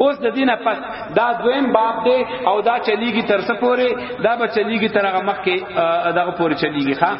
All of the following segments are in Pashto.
اوس د دینه پس دا دویم باب دی او دا چلیږي تر څه پورې دا به چلیږي تر هغه مخ کې دا پورې چلیږي ها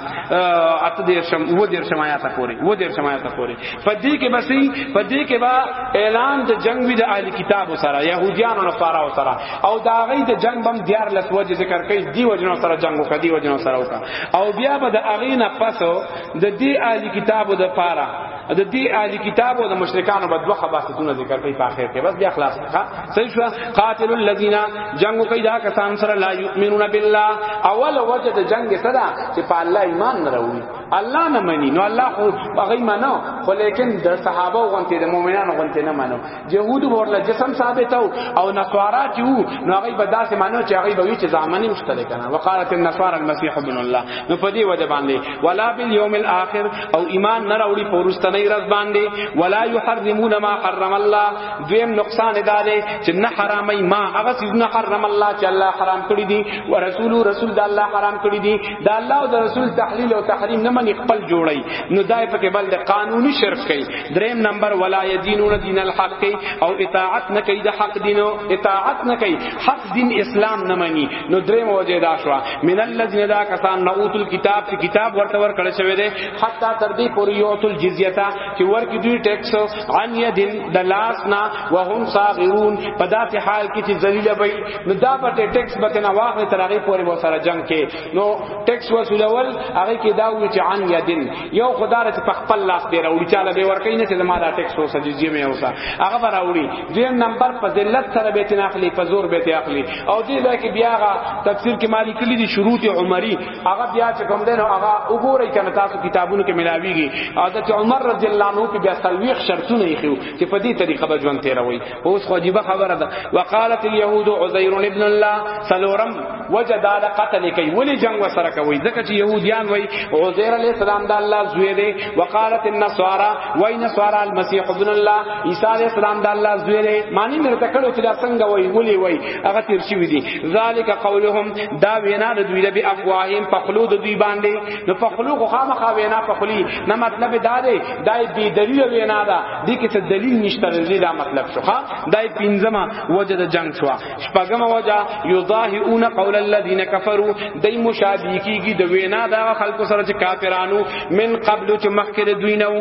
اته دیر شم و دیر شم آیات پورې و دیر شم آیات پورې پدې کې بسې پدې کې با اعلان د جنگ وی د اهل کتاب سره يهوديان او نصارا سره او دا غي د جنگ بم دیار لس وجه ذکر کوي دی وجنو سره جنگ وکړي دی وجنو سره وکړه او بیا به د اغینه پسو د دې اهل کتابو د پاره د دې اهل کتاب او د مشرکانو په دوه خباستونه ذکر کوي په اخر کې بس بیا خلاص ښه صحیح شو قاتل الذین جنگ کوي دا کسان سره لا یؤمنون بالله اول وجه د جنگ سره چې په الله ایمان نه راوړي الله نه مني نو الله خو هغه منو خو لیکن د صحابه غونته د مؤمنانو غونته نه منو يهود ورله جسم ثابت او او نصارا چې وو نو هغه به داسې مانو چې هغه به وی چې ځامن مشترک کنه وقالت النصارى المسيح ابن الله نو په دې وجه باندې ولا باليوم الاخر او ایمان نه راوړي پورستنې رز باندې ولا يحرمون ما حرم الله دویم نقصان داله چې نه حرامي ما هغه چې نه حرم الله چې الله حرام کړی دي او رسول رسول د الله حرام کړی دي د الله او د رسول تحلیل او تحریم نه مني خپل جوړي نو دای په کې بل د قانوني شرک کوي دریم نمبر ولا یدینون دین الحق او اطاعت نه کوي د حق دین او اطاعت نه کوي حق دین اسلام نه مانی نو دریم وجه دا شو من الذین دا کسان نوتل کتاب چې کتاب ورته ور کړی شوی دی حتا تر دې پورې یوتل جزیتا چې ورکی دوی ټیکس عن یدین د لاس نه وهم صاغرون په داسې حال کې چې ذلیل وي نو دا به ټیکس به نه واخلي تر هغه پورې و سره جنگ کې نو ټیکس وسولول هغه کې دا وی چې عن یدین یو خدای چې په خپل لاس دی راوړي چاله به ورکې نه چې زما دا ټیکس اوسه جزیه مې اوسه هغه به راوړي دویم نمبر په ذلت سره به تن اخلي په زور به تن اخلي او دې لای کې بیا هغه تفسیر کې مالی کلی دي شروط عمری هغه بیا چې کوم دین هغه وګورئ کنه تاسو کتابونو کې ملاويږي حضرت عمر رضی الله عنه کې بیا سلويخ شرطونه یې خو چې په دې طریقه به ژوند تیروي اوس خو عجیب خبره ده وقالت اليهود عزير ابن الله سلورم وجدال قتل کوي ولی جنگ وسره کوي ځکه چې يهوديان وای عزير عليه السلام د الله زوی دی وقالت النصارى وای نصارى المسيح ابن الله عيسى عليه السلام د الله زوی دی معنی مرته کړو چې دا څنګه وای ولی وای هغه تیر شي دي ذالک قولهم دا وینا د دوی به افواهیم په خلود دوی باندې نو په خلو خو خامخا وینا په خلی نه مطلب دا دی دا بی دلیل وینا ده دې کې څه دلیل نشته دې دا مطلب شو ها دای پنځمه وجه د جنگ شو شپږمه وجه یضاهئون قول الذين كفروا دای مشابه کیږي د وینا دا خلکو سره چې کافرانو من قبل چې مخکې دوی نو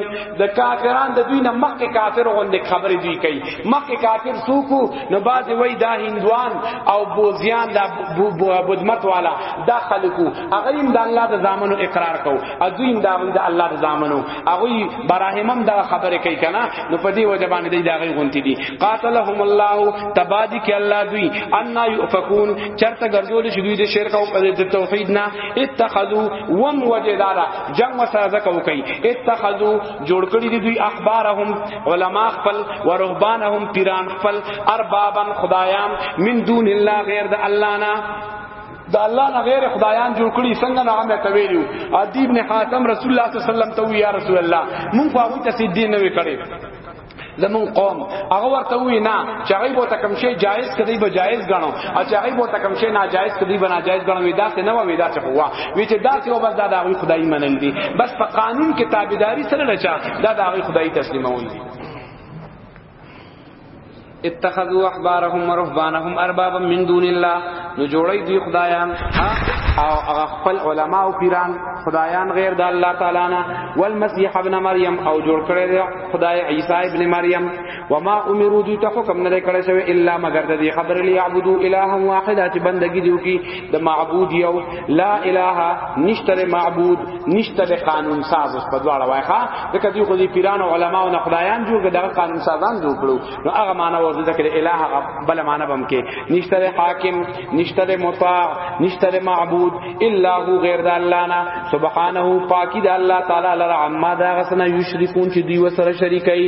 د کافران د دوی نه مخکې کافر غوندې خبرې دوی کوي مخکې کافر سوکو نو باز وای دا هندوان او بوزیان دا بدمت والا دا خلکو هغه هم د الله د زامنو اقرار کو ادوی هم دا د الله د زامنو هغه براهمم دا خبره کوي کنه نو په دې وجه باندې دی دا غي غونتی دي قاتلهم الله تبادی کې الله دوی ان یؤفکون چرته ګرځول شي دوی د شرک او د توحید نه اتخذو وم وجدارا جنگ وسره زکه وکي اتخذو جوړ کړی دي دوی اخبارهم علما خپل و رهبانهم پیران خپل اربابا خدایان من دون الله غیر د الله نه دا الله نه غیر خدایان جوړ کړی څنګه نه امه تویلو عدی ابن حاتم رسول الله صلی الله علیه وسلم ته یا رسول الله مونږ خو هغه ته سید نه وکړي زمون قوم هغه ورته وی نه چې هغه بوته کم شی جایز کدی به جایز غنو او چې هغه بوته کم شی ناجایز کدی به ناجایز غنو وی دا څه نه وی دا څه هوا وی چې دا څه وبس دا د خدای منل دي بس په قانون کې تابعداري سره نه چا دا د خدای تسلیمول دي اتخذوا احبارهم ورهبانهم اربابا من دون الله نو جوړی دوی خدایان او هغه خپل علما او پیران خدایان غیر د الله تعالی نه والمسیح ابن مریم او جوړ کړی دی خدای عیسی ابن مریم وما امروا دوی ته حکم نه کړی شوی الا مگر د دې خبر لري عبدو الہ واحد چې بندگی دیو کی د معبود یو لا اله نشتر معبود نشتر قانون ساز اوس په دواړه وایخه دغه دی خو دی پیران او علما او خدایان جوړ دغه قانون سازان جوړ کړو نو هغه معنی ورته د کړه اله بل معنی بم کې نشتر حاکم نشتر مطاع نشتر معبود الا هو غیر د الله نه سبحانه پاکی د الله تعالی لره عما دا غسنه یشرکون چې دی وسره شریکای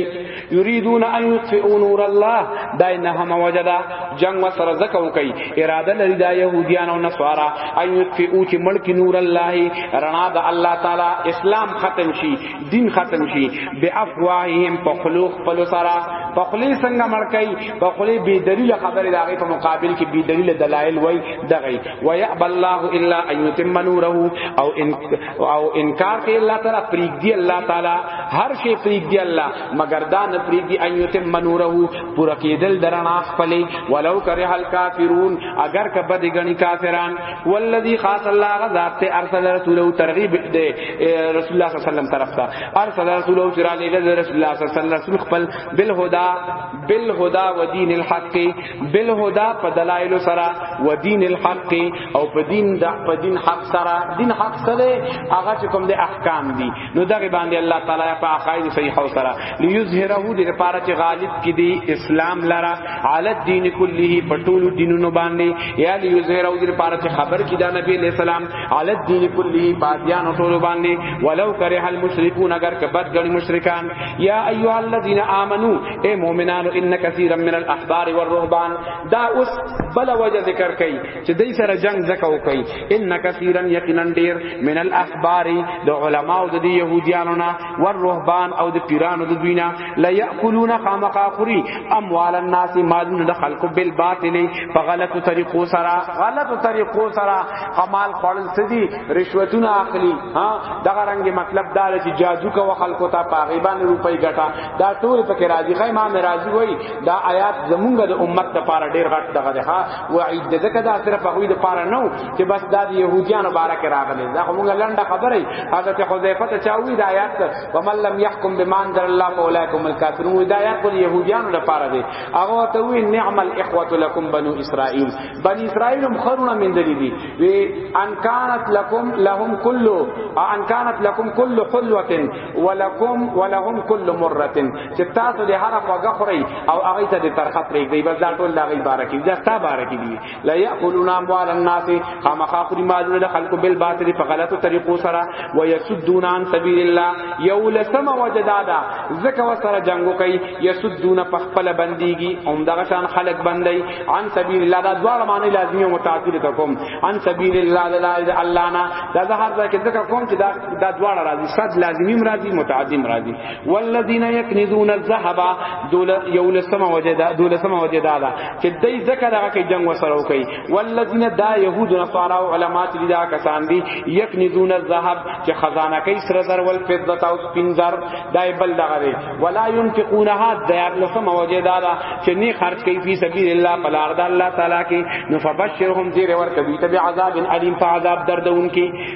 یریدون ان یطفئوا نور الله دای نه هم وجدا جنگ و سره زکو کوي اراده لري دا يهوديان او نصارا ان یطفئوا چې ملک نور الله رڼا د الله تعالی اسلام ختم شي دین ختم شي بافواههم په خلوق خپل سره په خلی څنګه مړکای په خلی بی دلیل خبره دا غي په مقابل کې بی دلیل دلایل وای دغه و یعب الله الا ان یتم نوره او ان او انکار کوي الله تعالی پریګ دی الله تعالی هر شی پریګ دی الله مگر دا نه پریګ دی ان یتم نوره پورا کېدل درنا خپل ولو کرے هل کافرون اگر کبه دی غنی کافران والذی خاص الله غذات ته ارسل رسوله ترغیب دی رسول الله صلی الله علیه وسلم طرف ته ارسل رسوله چرا لګ رسول الله صلی الله علیه وسلم خپل بالهدى بالهدى ودین الحق بالهدى په دلایل سره و دین الحق او په دین د په دین حق سره دین حق سره هغه چې کوم د احکام دي نو دغه باندې الله تعالی په عقاید صحیح او سره لیظهره د لپاره چې غالب کې دي اسلام لرا علی الدین کله په ټول دینونو باندې یا لیظهره د لپاره چې خبر کې دا نبی علیہ السلام علی الدین کله پادیان ټول باندې ولو کرے المشرکون اگر کبد غړي مشرکان یا ایها الذین آمنو اے مؤمنانو ان کثیرا من الاحبار والرهبان دا اوس بل وجه ذکر کئ چې دای سره جنگ زکه وکئ ان کثیرا یقینا ډیر من الاحبار د علماء او د یهودیانو نا والرهبان او د پیرانو د دوینا لا یاکلون خامقا خری اموال الناس مالون د خلق بالباطل فغلط طریقو سرا غلط طریقو سرا قمال خړل سدی رشوتونه اخلي ها دغه رنگ مطلب دا چې جادو کا خلق ته پاغیبان روپۍ ګټا دا ټول پکې راضی غي امام راضی وای دا آیات زمونږ د امت د پاره ډیر غټ دغه ده وعید د زکه دا صرف هغه د پاره نو چې بس دا د يهوديانو باره کې راغلي دا موږ لنډه خبره حضرت حذیفه ته چاوي دا آیات ومن لم يحكم بما انزل الله فاولئكم الكافرون دا آیات د يهوديانو لپاره دی هغه ته وی نعم الاخوه لكم بنو اسرائيل بني اسرائيل هم خرونه من دي دي وی ان كانت لكم لهم كل ان كانت لكم كل حلوه ولکم ولهم کل مره چې تاسو د هر خوګه خوري او هغه ته د ترخه پرېږدي بس دا ټول دغه بارکی دا ستا بارکی دی لا یاکلون اموال الناس خامخ خوري مالونه د خلکو بل باطل په غلطو طریقو سره و یسدون عن سبیل الله یولسم وجدادا زکه وسره جنگو کوي یسدون په خپل بنديږي هم دغه شان خلق بندي عن سبیل الله دا دواړه معنی لازمي او متعدد کوم عن سبیل الله لا اله الا الله نه دا هر ځکه کوم چې دا دا دواړه راځي صد لازمیم راځي متعدیم راځي والذین یکنزون الذهب دول یولسمه وجدا دولسمه وجدا دا چې دای زکه دا کې جنگ وسره کوي والذین دا یهود نصارا او علما چې دا کسان دي یکنزون الذهب چې خزانه کوي سره زر ول فضه او سپینزر دای بل دغه ولا ينفقونها دا لسمه وجدا دا چې نه خرج کوي په سبیل الله بلار د الله تعالی کې نو فبشرهم زیر ور کوي تبع عذاب الیم فعذاب دردون کې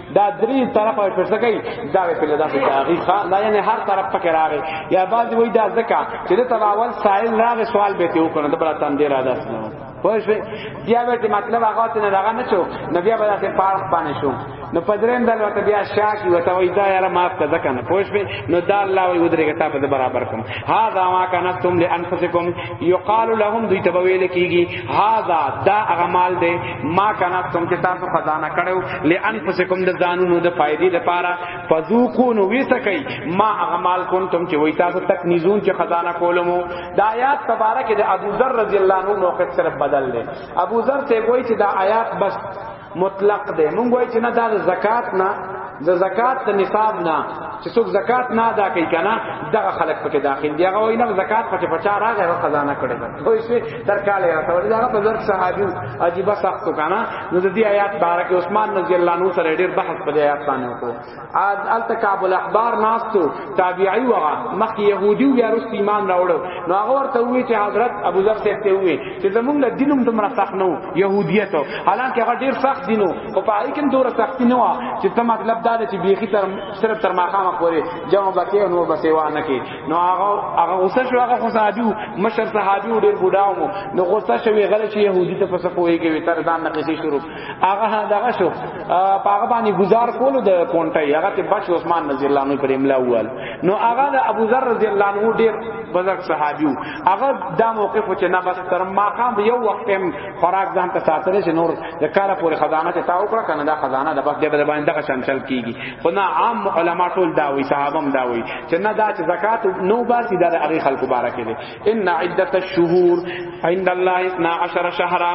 دا درې طرفه په څه کوي دا په لدا په داغي ښا لا یعنی هر طرف پکې راغی یا بعد وای دا زکه چې د تباول سائل راغی سوال به ته وکړه د برا تم دی را داس نه پوه شئ بیا به مطلب هغه ته نه راغ نه چو نو بیا به تاسو پارخ پانه شو نو پدریم دل وته بیا شاکی وته وای دا یاره معاف کړه کنه پوه شئ نو دا الله وی ودرې کتاب برابر کوم ها دا ما کنه تم لانفسکم یقال لهم دوی ته ویل کیږي هاذا دا هغه مال دی ما کنا تم چې تاسو خزانه کړو لانفسکم د ځانونو د فائدې لپاره فذوقو نو وسکای ما هغه مال کنتم چې وای تاسو تک نزون چې خزانه کولمو دا آیات تبارک د ابو ذر رضی الله عنه موقف سره بدل دی ابو ذر ته وای چې دا آیات بس مطلق دی مونږ وای چې نه دا زکات نه د زکات د نصاب نه چې څوک زکات نه ادا کوي کنه دغه خلک پکې داخل دی هغه وای نه زکات پکې پچا راغی هغه خزانه کړی دا خو شي تر کاله راته ولې هغه په ځر صحابي عجیب سخت کنه نو د دې آیات بارک عثمان رضی الله عنه سره ډیر بحث په دې آیات باندې وکړو الته کعب الاحبار ناستو تابعی وغه مخ يهودي بیا رست ایمان راوړو نو هغه ورته وی چې حضرت ابو ذر صاحب ته وی چې زمونږ له دینم دومره سخت نو يهودیت حالانکه هغه ډیر سخت دینو او په هغه کې دومره سخت نه و چې ته مطلب دا چې بیخي تر صرف تر ماقامه پورې جمع بکې نو بسې وانه کې نو هغه هغه غوسه شو هغه خو صحابي مشر صحابي ډیر بډاو نو غوسه شوی غل چې يهودي ته پس کوی کې تر ځان نقصې شروع هغه دغه شو هغه باندې گزار کولو د کونټي هغه ته بچ عثمان رضی الله عنه پر املا وال نو هغه د ابو ذر رضی الله عنه ډیر بزرگ صحابي وو هغه دا موقف چې نه بس تر ماقام یو وخت هم خوراک ځان ته ساتل شي نور د کاله پورې خزانه ته تاو کړه کنه دا خزانه د بس دې بل باندې دغه چنچل کیږي خو نه عام علما ټول دا وی صحابه هم دا وی چې نه دا چې زکات نو باسي دا هغه خلکو بارکه دي ان عدت الشهور عند الله 12 شهرا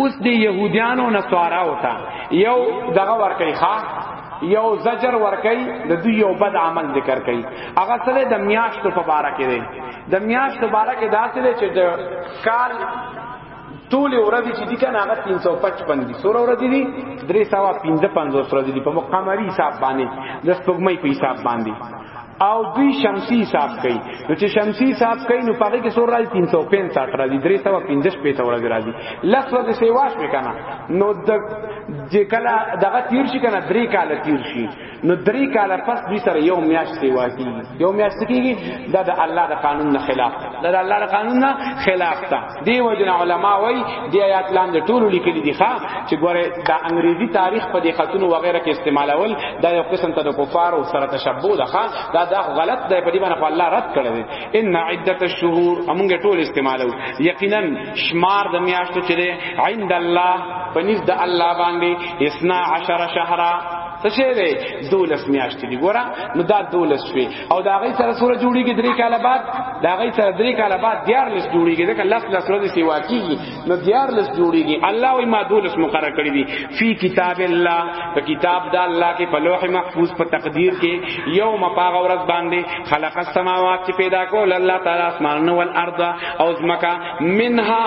اوس دی يهوديانو نصارا وتا یو دغه ورکی ښا یو زجر ورکی د دوی یو بد عمل ذکر کړي هغه سره د میاشتو په باره کې دی د میاشتو باره کې داسې دی چې د کال ټول ورځې چې دي کنه هغه 355 دي سور ورځې دي 355 ورځې دي په مقامري حساب باندې د سپوږمۍ په حساب باندې او دوی شمسی حساب کوي نو چې شمسی حساب کوي نو پاره کې سور راځي 365 راځي 315 پته ورځ راځي لس ورځې سیواش وکنه نو د چې کله دغه تیر شي کنه درې کال تیر شي نو درې کال پس دوی سره یو میاش سیوا کیږي یو میاش کیږي دا د الله د قانون نه خلاف دا د الله د قانون نه خلاف ده دی وجن علما وای دی آیات لاندې ټول لیکلي دي ښا چې ګوره دا انګریزي تاریخ په دې خاتونو وغیرہ کې استعمالول دا یو قسم ته د کفار او سره تشبوه ده ښا دا دا غلط دی په دې باندې په الله رد کړی ان عدت الشهور موږ ټول استعمالو یقینا شمار د میاشتو چې عند الله پنځ د الله باندې 12 شهرا څه شی دی دولس میاشتې دی ګوره نو دا دولس شوی او دا غي سره سوره جوړیږي درې کاله بعد دا غي سره درې کاله بعد دیار لس جوړیږي ځکه لس لس ورځې سیوا کیږي نو دیار لس جوړیږي الله وي ما دولس مقرر کړی دي فی کتاب الله په کتاب دا الله کې په لوح محفوظ په تقدیر کې یوم پاغه ورځ باندې خلق السماوات چې پیدا کول الله تعالی اسمان او الارض او زمکا منها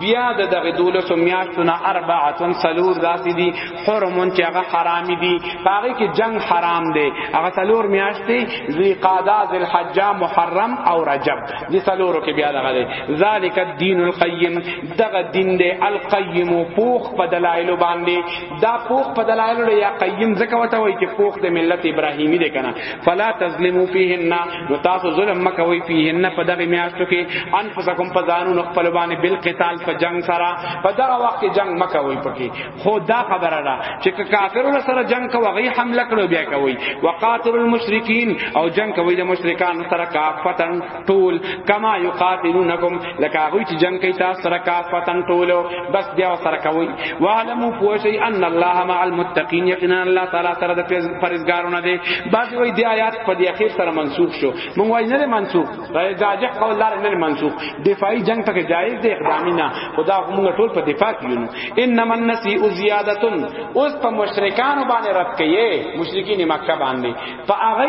بیا د دغه دولس میاشتونه اربعه سلور داسې دي حرمون چې هغه حرامي دي هغه کې جنگ حرام دی هغه څلور میاشتې ذی قعده ذل حج محرم او رجب دي څلورو کې بیا دغه دی ذالک الدین القیم دغه دین دی القیم پوخ په دلایل باندې دا پوخ په دلایل یا قیم ځکه وته وای چې پوخ د ملت ابراهیمی دی کنه فلا تظلموا فیهن نو تاسو ظلم مکوئ فیهن په دغه میاشتو کې انفسکم په ځانونو خپل باندې بالقتال په جنگ سره په دغه وخت کې جنگ مکوئ پکې خو دا خبره ده چې کافرونو سره جنگ کوي غي حمله کړو بیا کوي وقاتل المشرکین او جنگ کوي د مشرکان سره کافتن ټول کما یقاتلونکم لکه هغه چې جنگ کوي تاسو سره کافتن ټول بس بیا سره کوي وعلموا پوشی ان الله مع المتقین یقینا الله تعالی سره د پرهیزګارونه دی بعضی وی دی آیات په دې اخیر سره منسوخ شو مونږ وای نه منسوخ باید راجح قول دار نه منسوخ دفاعي جنگ ته جایز دی اقدامي نه خدا موږ ټول په دفاع کې یو انما النسی زیادت اوس په مشرکان باندې رد کړي مشرکین مکه باندې په هغه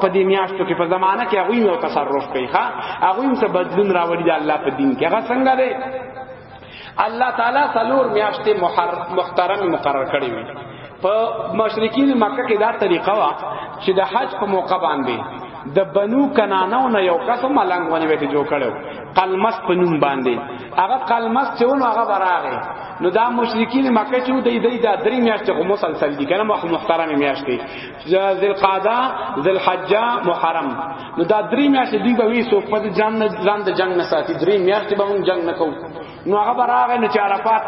په دې میاشتو کې په زمانہ کې هغه یو تصرف کوي ها هغه یې څه بدلون راوړي د الله په دین کې هغه څنګه دی الله تعالی سلور میاشتې محترم مقرر کړی وي په مشرکین مکه کې دا طریقه وا چې د حج په موقع باندې د بنو کنانو نه یو کس ملنګ ونی وته جوړ کړو قلمس په نوم باندې هغه قلمس چې ونه هغه براغه نو دا مشرکین مکه چې دوی د درې میاشتې غو مسلسل دي کنه مخ محترم میاشتې ذل قعده ذل حج محرم نو دا درې میاشتې دوی به وی سو په جنگ نه ځان د جنگ نه ساتي درې میاشتې به موږ جنگ نه کوو نو هغه براغه نو چې عرفات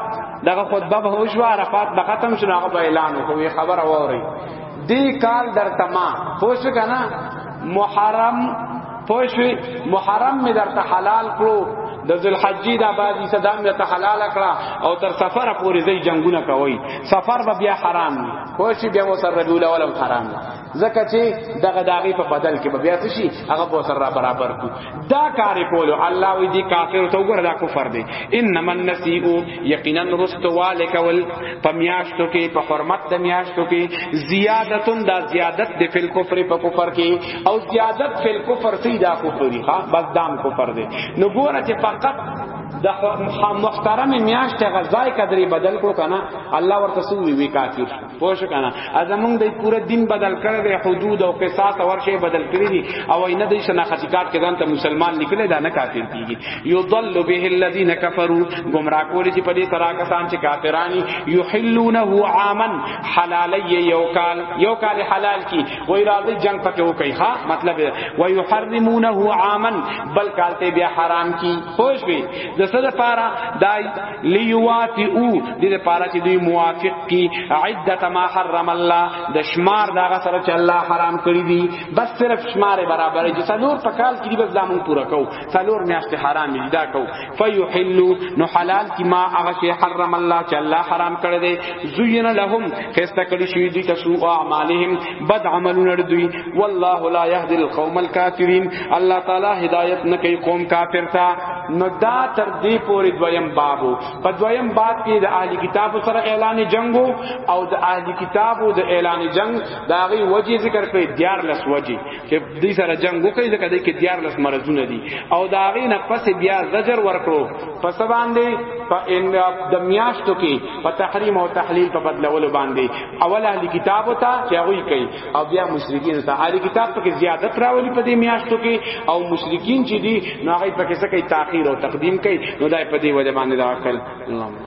دغه خطبه به وشو عرفات به ختم شنو هغه به اعلان وکوي خبر اوري دی کال در تما پوښ کنه محرم پوښ محرم می در ته حلال کړو د ذل حجی د آبادی صدام ته حلال کړه او تر سفر پورې زی جنگونه کوي سفر به بیا حرام وي خوشی بیا مو سره ربیع الاول هم حرام ده ځکه چې دغه داغي په بدل کې به بیا څه شي هغه به سره برابر کو دا کار کول الله وی دی کافر ته وګوره دا کفر دی انما النسیء یقینا رست والک ول پمیاشتو کې په حرمت د میاشتو کې زیادتون دا زیادت د فل کفر په کفر کې او زیادت فل کفر سی دا کفر دی ها بس دام کفر دی نو ګوره چې فقط د محترم میاشت غزای کدرې بدل کړو کنه الله ورته سو وی کافر پوه شو کنه ازمون د پوره دین بدل کړی دی حدود او قصاص او ورشه بدل کړی دی او نه د شناختی کارت کې ځان ته مسلمان لیکل دا نه کافر کیږي یضل به الذین کفروا گمراه کول چې په دې سره کسان چې کافرانی یحلونه عاما حلال یو کال یو کال حلال کی و اراده جنگ پکې وکي ها مطلب و یحرمونه عاما بل کال ته بیا حرام کی خوش وي د څه لپاره دای لیواتی او د لپاره چې دوی موافق کی عدت ما حرم الله د شمار دغه سره چې الله حرام کړی دي بس صرف شمار برابر چې څلور په کال کې بس دامن پورا کو څلور میاشت حرام دي دا کو فیحلو نو حلال کی ما هغه چې حرم الله چې الله حرام کړی دي زوین لهم خسته کړی شوی دي تاسو اعمالهم بد عملونه دوی والله لا يهدي القوم الكافرين الله تعالی هدایت نه کوي قوم کافر تا نو دا تر دې پورې دویم بابو په دویم باب کې د اهلی کتاب سره اعلان جنگ او د اهلی کتاب د اعلان جنگ دا غي وجه ذکر کړي دیار لس وجه چې دې سره جنگ وکړي ځکه دې کې دیار لس مرزونه دي او دا غي نه پس بیا زجر ورکړو پس باندې په ان د میاشتو کې په تحریم او تحلیل په بدلولو باندې اول اهلی کتاب ته چې هغه کوي او بیا مشرکین ته اهل کتاب پکې زیادت راولي په دې میاشتو کې او مشرکین چې دي نو هغه پکې څه کوي تاخير او تقدیم کوي نو دای په دې وجه باندې دا کړ الله